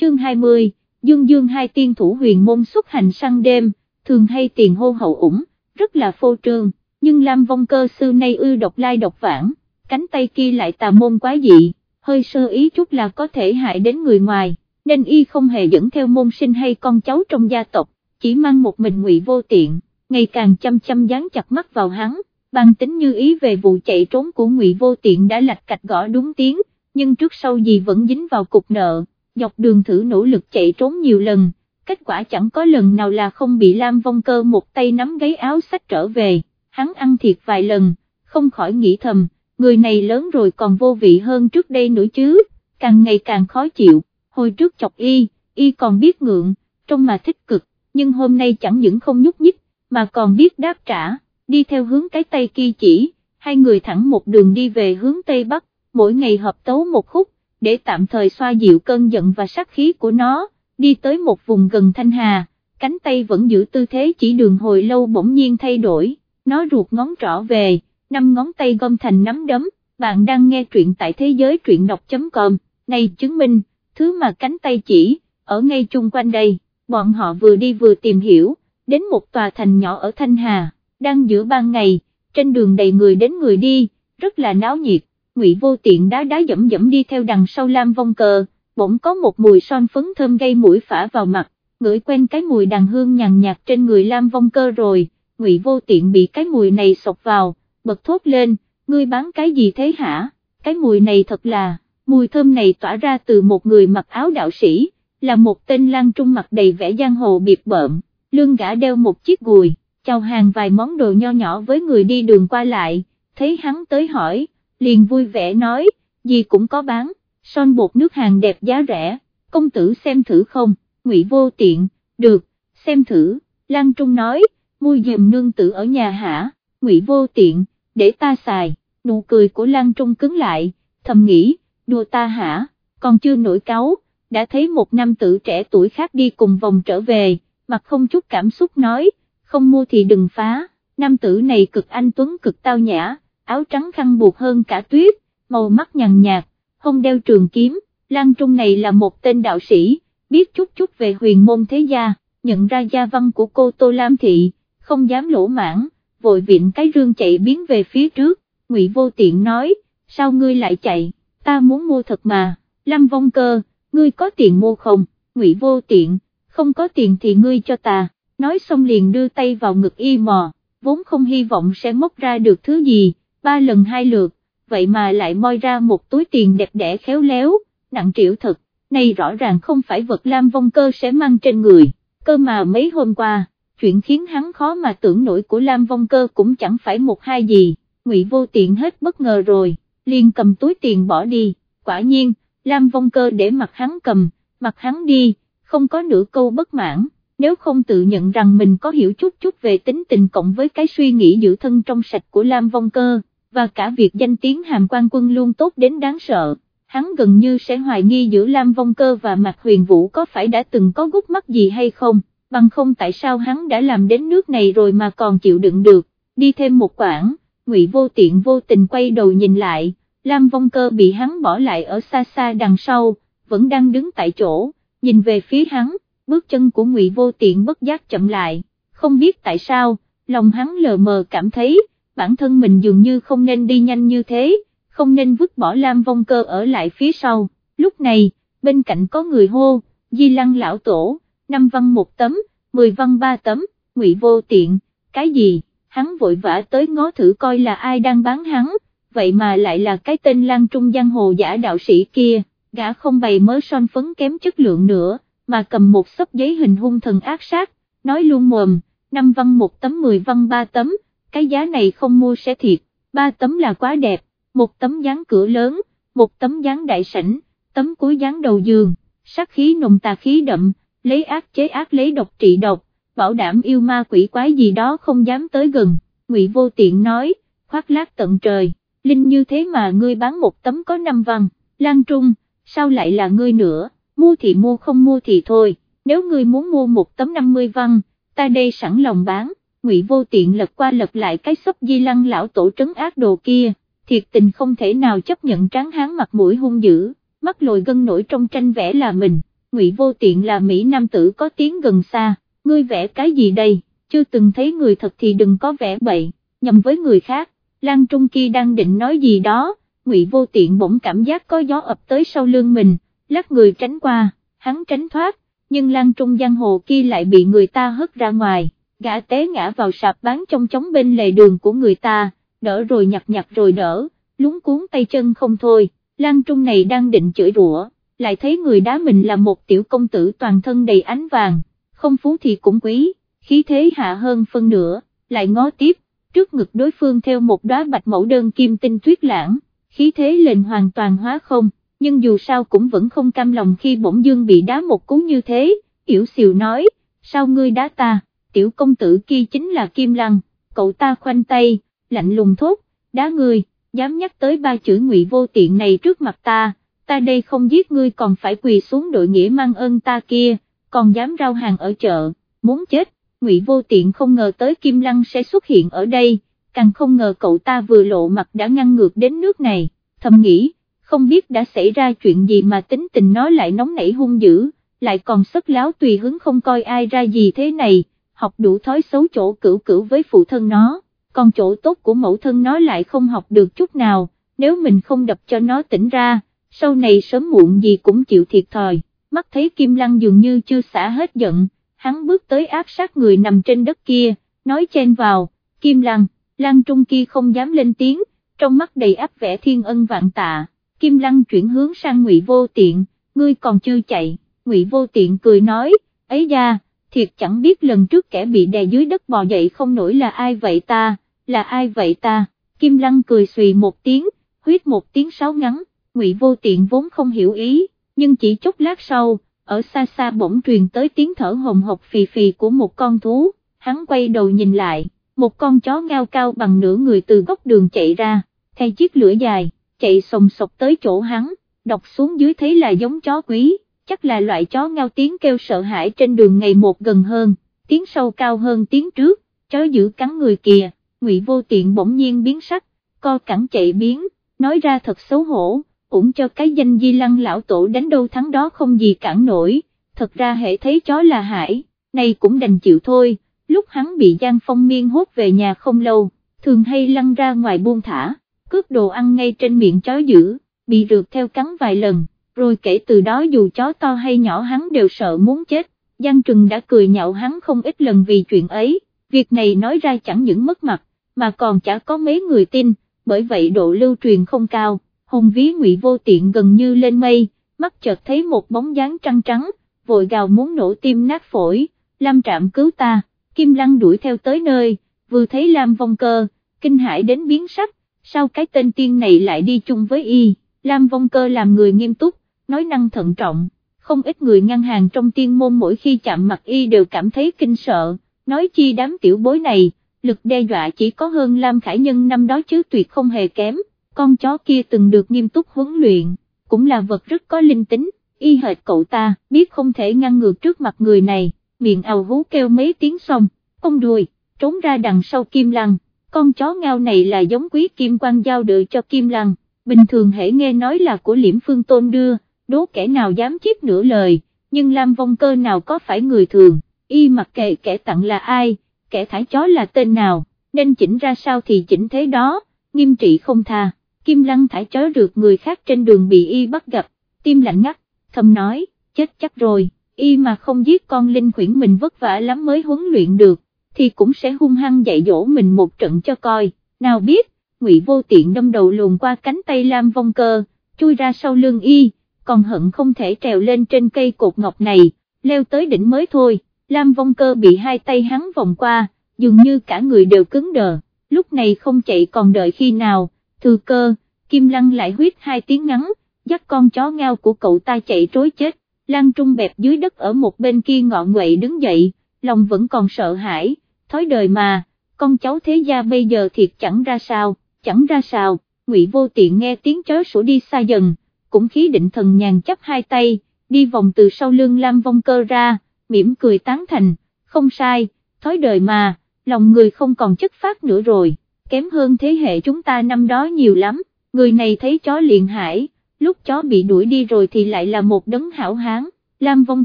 chương 20, Dương Dương hai tiên thủ huyền môn xuất hành săn đêm, thường hay tiền hô hậu ủng, rất là phô trương, nhưng Lam Vong Cơ sư nay ư độc lai độc vãng, cánh tay kia lại tà môn quá dị, hơi sơ ý chút là có thể hại đến người ngoài, nên y không hề dẫn theo môn sinh hay con cháu trong gia tộc, chỉ mang một mình ngụy vô tiện, ngày càng chăm chăm dán chặt mắt vào hắn, bằng tính như ý về vụ chạy trốn của ngụy vô tiện đã lạch cạch gõ đúng tiếng, nhưng trước sau gì vẫn dính vào cục nợ, dọc đường thử nỗ lực chạy trốn nhiều lần, kết quả chẳng có lần nào là không bị Lam Vong Cơ một tay nắm gáy áo sách trở về, hắn ăn thiệt vài lần, không khỏi nghĩ thầm, người này lớn rồi còn vô vị hơn trước đây nữa chứ, càng ngày càng khó chịu, hồi trước chọc y, y còn biết ngượng, trong mà thích cực, nhưng hôm nay chẳng những không nhúc nhích, mà còn biết đáp trả, đi theo hướng cái tay kia chỉ, hai người thẳng một đường đi về hướng Tây Bắc, mỗi ngày hợp tấu một khúc, để tạm thời xoa dịu cơn giận và sát khí của nó, đi tới một vùng gần Thanh Hà, cánh tay vẫn giữ tư thế chỉ đường hồi lâu bỗng nhiên thay đổi, nó ruột ngón trỏ về, năm ngón tay gom thành nắm đấm, bạn đang nghe truyện tại thế giới truyện đọc.com, này chứng minh, thứ mà cánh tay chỉ, ở ngay chung quanh đây, bọn họ vừa đi vừa tìm hiểu, đến một tòa thành nhỏ ở Thanh Hà, đang giữa ban ngày, trên đường đầy người đến người đi, rất là náo nhiệt, Ngụy Vô Tiện đá đá dẫm dẫm đi theo đằng sau Lam Vong Cờ, bỗng có một mùi son phấn thơm gây mũi phả vào mặt, ngửi quen cái mùi đàn hương nhàn nhạt trên người Lam Vong Cơ rồi, Ngụy Vô Tiện bị cái mùi này sộc vào, bật thốt lên, ngươi bán cái gì thế hả, cái mùi này thật là, mùi thơm này tỏa ra từ một người mặc áo đạo sĩ, là một tên lang trung mặt đầy vẻ giang hồ biệt bợm, lưng gã đeo một chiếc gùi, chào hàng vài món đồ nho nhỏ với người đi đường qua lại, thấy hắn tới hỏi, liền vui vẻ nói, gì cũng có bán, son bột nước hàng đẹp giá rẻ, công tử xem thử không, ngụy vô tiện, được, xem thử, Lan Trung nói, mua dùm nương tử ở nhà hả, ngụy vô tiện, để ta xài, nụ cười của Lan Trung cứng lại, thầm nghĩ, đùa ta hả, còn chưa nổi cáu, đã thấy một nam tử trẻ tuổi khác đi cùng vòng trở về, mặt không chút cảm xúc nói, không mua thì đừng phá, nam tử này cực anh tuấn cực tao nhã, áo trắng khăn buộc hơn cả tuyết, màu mắt nhằn nhạt, không đeo trường kiếm, Lan Trung này là một tên đạo sĩ, biết chút chút về huyền môn thế gia, nhận ra gia văn của cô Tô Lam Thị, không dám lỗ mãn, vội viện cái rương chạy biến về phía trước, Ngụy Vô Tiện nói, sao ngươi lại chạy, ta muốn mua thật mà, Lâm Vong Cơ, ngươi có tiền mua không, Ngụy Vô Tiện, không có tiền thì ngươi cho ta, nói xong liền đưa tay vào ngực y mò, vốn không hy vọng sẽ móc ra được thứ gì, ba lần hai lượt, vậy mà lại moi ra một túi tiền đẹp đẽ khéo léo, nặng triệu thật, này rõ ràng không phải vật Lam Vong Cơ sẽ mang trên người, cơ mà mấy hôm qua, chuyện khiến hắn khó mà tưởng nổi của Lam Vong Cơ cũng chẳng phải một hai gì, ngụy vô tiện hết bất ngờ rồi, liền cầm túi tiền bỏ đi, quả nhiên, Lam Vong Cơ để mặt hắn cầm, mặt hắn đi, không có nửa câu bất mãn. Nếu không tự nhận rằng mình có hiểu chút chút về tính tình cộng với cái suy nghĩ giữ thân trong sạch của Lam Vong Cơ, và cả việc danh tiếng hàm quan quân luôn tốt đến đáng sợ, hắn gần như sẽ hoài nghi giữa Lam Vong Cơ và Mạc Huyền Vũ có phải đã từng có gút mắt gì hay không, bằng không tại sao hắn đã làm đến nước này rồi mà còn chịu đựng được, đi thêm một quãng, Ngụy Vô Tiện vô tình quay đầu nhìn lại, Lam Vong Cơ bị hắn bỏ lại ở xa xa đằng sau, vẫn đang đứng tại chỗ, nhìn về phía hắn, bước chân của Ngụy Vô Tiện bất giác chậm lại, không biết tại sao, lòng hắn lờ mờ cảm thấy, bản thân mình dường như không nên đi nhanh như thế, không nên vứt bỏ Lam Vong Cơ ở lại phía sau, lúc này, bên cạnh có người hô, Di Lăng lão tổ, năm văn một tấm, mười văn ba tấm, ngụy vô tiện, cái gì, hắn vội vã tới ngó thử coi là ai đang bán hắn, vậy mà lại là cái tên Lan Trung Giang Hồ giả đạo sĩ kia, gã không bày mớ son phấn kém chất lượng nữa, mà cầm một sấp giấy hình hung thần ác sát, nói luôn mồm, năm văn một tấm mười văn ba tấm, cái giá này không mua sẽ thiệt, ba tấm là quá đẹp, một tấm dáng cửa lớn, một tấm dáng đại sảnh, tấm cuối dáng đầu giường, sát khí nồng tà khí đậm, lấy ác chế ác lấy độc trị độc, bảo đảm yêu ma quỷ quái gì đó không dám tới gần, ngụy vô tiện nói, khoác lác tận trời, linh như thế mà ngươi bán một tấm có năm văn, Lan Trung, sao lại là ngươi nữa, mua thì mua không mua thì thôi, nếu ngươi muốn mua một tấm 50 văn, ta đây sẵn lòng bán, ngụy vô tiện lật qua lật lại cái xốc di lăng lão tổ trấn ác đồ kia, thiệt tình không thể nào chấp nhận tráng hán mặt mũi hung dữ, mắt lồi gân nổi trong tranh vẽ là mình, Ngụy Vô Tiện là Mỹ Nam tử có tiếng gần xa, ngươi vẽ cái gì đây, chưa từng thấy người thật thì đừng có vẽ bậy, nhầm với người khác, Lan Trung Kỳ đang định nói gì đó, Ngụy Vô Tiện bỗng cảm giác có gió ập tới sau lưng mình, lắc người tránh qua, hắn tránh thoát, nhưng Lan Trung Giang Hồ kia lại bị người ta hất ra ngoài, gã té ngã vào sạp bán trong chóng bên lề đường của người ta, đỡ rồi nhặt nhặt rồi đỡ, lúng cuốn tay chân không thôi, Lan Trung này đang định chửi rủa, lại thấy người đá mình là một tiểu công tử toàn thân đầy ánh vàng, không phú thì cũng quý, khí thế hạ hơn phân nửa, lại ngó tiếp, trước ngực đối phương theo một đóa bạch mẫu đơn kim tinh tuyết lãng, khí thế lên hoàn toàn hóa không, nhưng dù sao cũng vẫn không cam lòng khi bỗng dương bị đá một cú như thế, yểu xìu nói, sao ngươi đá ta, tiểu công tử kia chính là Kim Lăng, cậu ta khoanh tay, lạnh lùng thốt, đá ngươi, dám nhắc tới ba chữ ngụy vô tiện này trước mặt ta, ta đây không giết ngươi còn phải quỳ xuống đội nghĩa mang ơn ta kia, còn dám rao hàng ở chợ, muốn chết, ngụy vô tiện không ngờ tới Kim Lăng sẽ xuất hiện ở đây, càng không ngờ cậu ta vừa lộ mặt đã ngăn ngược đến nước này, thầm nghĩ, không biết đã xảy ra chuyện gì mà tính tình nó lại nóng nảy hung dữ, lại còn sất láo tùy hứng không coi ai ra gì thế này, học đủ thói xấu chỗ cửu cửu với phụ thân nó, còn chỗ tốt của mẫu thân nó lại không học được chút nào, nếu mình không đập cho nó tỉnh ra, sau này sớm muộn gì cũng chịu thiệt thòi, mắt thấy Kim Lăng dường như chưa xả hết giận, hắn bước tới áp sát người nằm trên đất kia, nói chen vào, Kim Lăng, Lăng Trung kia không dám lên tiếng, trong mắt đầy áp vẻ thiên ân vạn tạ, Kim Lăng chuyển hướng sang Ngụy Vô Tiện, ngươi còn chưa chạy, Ngụy Vô Tiện cười nói, ấy da, thiệt chẳng biết lần trước kẻ bị đè dưới đất bò dậy không nổi là ai vậy ta, là ai vậy ta, Kim Lăng cười xùy một tiếng, huyết một tiếng sáo ngắn, Ngụy Vô Tiện vốn không hiểu ý, nhưng chỉ chốc lát sau, ở xa xa bỗng truyền tới tiếng thở hồng hộc phì phì của một con thú, hắn quay đầu nhìn lại, một con chó ngao cao bằng nửa người từ góc đường chạy ra, thay chiếc lưỡi dài, chạy sồng sọc tới chỗ hắn, đọc xuống dưới thấy là giống chó quý, chắc là loại chó ngao tiếng kêu sợ hãi trên đường ngày một gần hơn, tiếng sâu cao hơn tiếng trước, chó giữ cắn người kìa, ngụy vô tiện bỗng nhiên biến sắc, co cẳng chạy biến, nói ra thật xấu hổ, cũng cho cái danh di lăng lão tổ đánh đâu thắng đó không gì cản nổi, thật ra hệ thấy chó là hải, này cũng đành chịu thôi, lúc hắn bị Giang Phong Miên hốt về nhà không lâu, thường hay lăn ra ngoài buông thả, cướp đồ ăn ngay trên miệng chó dữ, bị rượt theo cắn vài lần, rồi kể từ đó dù chó to hay nhỏ hắn đều sợ muốn chết, Giang Trừng đã cười nhạo hắn không ít lần vì chuyện ấy, việc này nói ra chẳng những mất mặt, mà còn chả có mấy người tin, bởi vậy độ lưu truyền không cao, hùng ví ngụy vô tiện gần như lên mây, mắt chợt thấy một bóng dáng trăng trắng, vội gào muốn nổ tim nát phổi, Lam Trạm cứu ta, Kim Lăng đuổi theo tới nơi, vừa thấy Lam Vong Cơ, kinh hãi đến biến sắc, sao cái tên tiên này lại đi chung với y, Lam Vong Cơ làm người nghiêm túc, nói năng thận trọng, không ít người ngăn hàng trong tiên môn mỗi khi chạm mặt y đều cảm thấy kinh sợ, nói chi đám tiểu bối này, lực đe dọa chỉ có hơn Lam Khải Nhân năm đó chứ tuyệt không hề kém, con chó kia từng được nghiêm túc huấn luyện, cũng là vật rất có linh tính, y hệt cậu ta, biết không thể ngăn ngược trước mặt người này, miệng ào hú kêu mấy tiếng xong, cong đuôi, trốn ra đằng sau Kim Lăng, con chó ngao này là giống quý Kim Quan giao đợi cho Kim Lăng, bình thường hễ nghe nói là của liễm phương tôn đưa, đố kẻ nào dám chiếc nửa lời, nhưng Lam Vong Cơ nào có phải người thường, y mặc kệ kẻ tặng là ai, kẻ thải chó là tên nào, nên chỉnh ra sao thì chỉnh thế đó, nghiêm trị không tha, Kim Lăng thải chó rượt người khác trên đường bị y bắt gặp, tim lạnh ngắt, thầm nói, chết chắc rồi, y mà không giết con linh khuyển mình vất vả lắm mới huấn luyện được, thì cũng sẽ hung hăng dạy dỗ mình một trận cho coi, nào biết, ngụy vô tiện đâm đầu luồn qua cánh tay Lam Vong Cơ, chui ra sau lưng y, còn hận không thể trèo lên trên cây cột ngọc này, leo tới đỉnh mới thôi, Lam Vong Cơ bị hai tay hắn vòng qua, dường như cả người đều cứng đờ, lúc này không chạy còn đợi khi nào, thư cơ, Kim Lăng lại huyết hai tiếng ngắn, dắt con chó ngao của cậu ta chạy trối chết, Lan Trung bẹp dưới đất ở một bên kia ngọn nguậy đứng dậy, lòng vẫn còn sợ hãi, thói đời mà, con cháu thế gia bây giờ thiệt chẳng ra sao, chẳng ra sao, ngụy vô tiện nghe tiếng chó sủa đi xa dần, cũng khí định thần nhàn chấp hai tay, đi vòng từ sau lưng Lam Vong Cơ ra, mỉm cười tán thành, không sai, thói đời mà, lòng người không còn chất phát nữa rồi, kém hơn thế hệ chúng ta năm đó nhiều lắm, người này thấy chó liền hải, lúc chó bị đuổi đi rồi thì lại là một đấng hảo hán, Lam Vong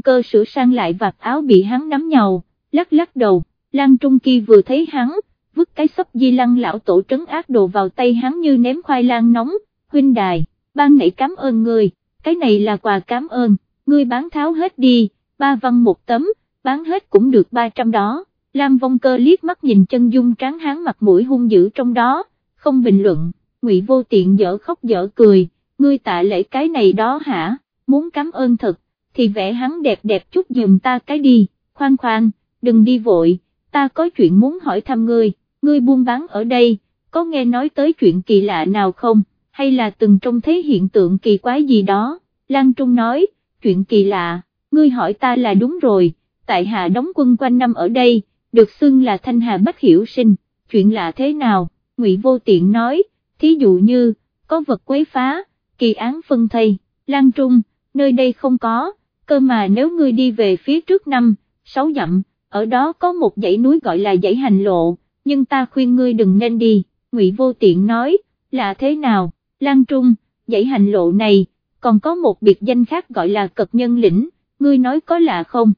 Cơ sửa sang lại vạt áo bị hắn nắm nhầu, lắc lắc đầu, Lan Trung Kỳ vừa thấy hắn, vứt cái sấp di lăng lão tổ trấn ác đồ vào tay hắn như ném khoai lang nóng, huynh đài, ban nãy cảm ơn người, cái này là quà cảm ơn, ngươi bán tháo hết đi, ba văn một tấm, bán hết cũng được 300 đó, Lam Vong Cơ liếc mắt nhìn chân dung tráng hán mặt mũi hung dữ trong đó, không bình luận, ngụy vô tiện dở khóc dở cười, ngươi tạ lễ cái này đó hả, muốn cảm ơn thật, thì vẽ hắn đẹp đẹp chút giùm ta cái đi, khoan khoan, đừng đi vội, ta có chuyện muốn hỏi thăm ngươi, ngươi buôn bán ở đây, có nghe nói tới chuyện kỳ lạ nào không, hay là từng trông thấy hiện tượng kỳ quái gì đó, Lan Trung nói, chuyện kỳ lạ, ngươi hỏi ta là đúng rồi, tại hạ đóng quân quanh năm ở đây, được xưng là thanh hà bách hiểu sinh, chuyện lạ thế nào, ngụy vô tiện nói, thí dụ như, có vật quấy phá, kỳ án phân thây, Lan Trung, nơi đây không có, cơ mà nếu ngươi đi về phía trước năm, sáu dặm, ở đó có một dãy núi gọi là dãy hành lộ, nhưng ta khuyên ngươi đừng nên đi, Ngụy Vô Tiện nói, là thế nào, Lan Trung, dãy hành lộ này, còn có một biệt danh khác gọi là cật nhân lĩnh, ngươi nói có lạ không?